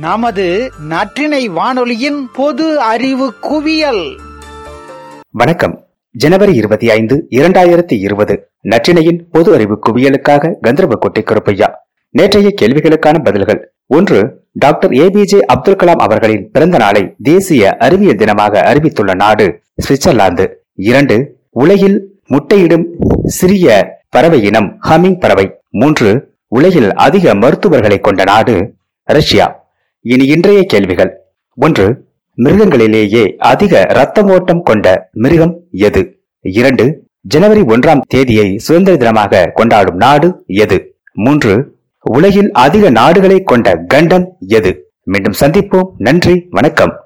நமது நற்றினை வானொலியின் பொது அறிவு குவியல். வணக்கம். ஜனவரி இருபத்தி ஐந்து இரண்டாயிரத்தி இருபது. நற்றினையின் பொது அறிவு குவியலுக்காக கந்தர்வக்கோட்டை கருப்பையா நேற்றைய கேள்விகளுக்கான பதில்கள். ஒன்று doctor A P J Abdul Kalam அவர்களின் பிறந்த நாளை தேசிய அறிவியல் தினமாக அறிவித்துள்ள நாடு சுவிட்சர்லாந்து இரண்டு உலகில் முட்டையிடும் சிறிய பறவை இனம் ஹமிங் பறவை. மூன்று உலகில் அதிக மருத்துவர்களை கொண்ட நாடு ரஷ்யா. இனி இன்றைய கேள்விகள். ஒன்று மிருகங்களிலேயே அதிக இரத்த ஓட்டம் கொண்ட மிருகம் எது? இரண்டு ஜனவரி ஒன்றாம் தேதியை சுதந்திர தினமாக கொண்டாடும் நாடு எது? மூன்று உலகில் அதிக நாடுகளை கொண்ட கண்டம் எது? மீண்டும் சந்திப்போம். நன்றி வணக்கம்.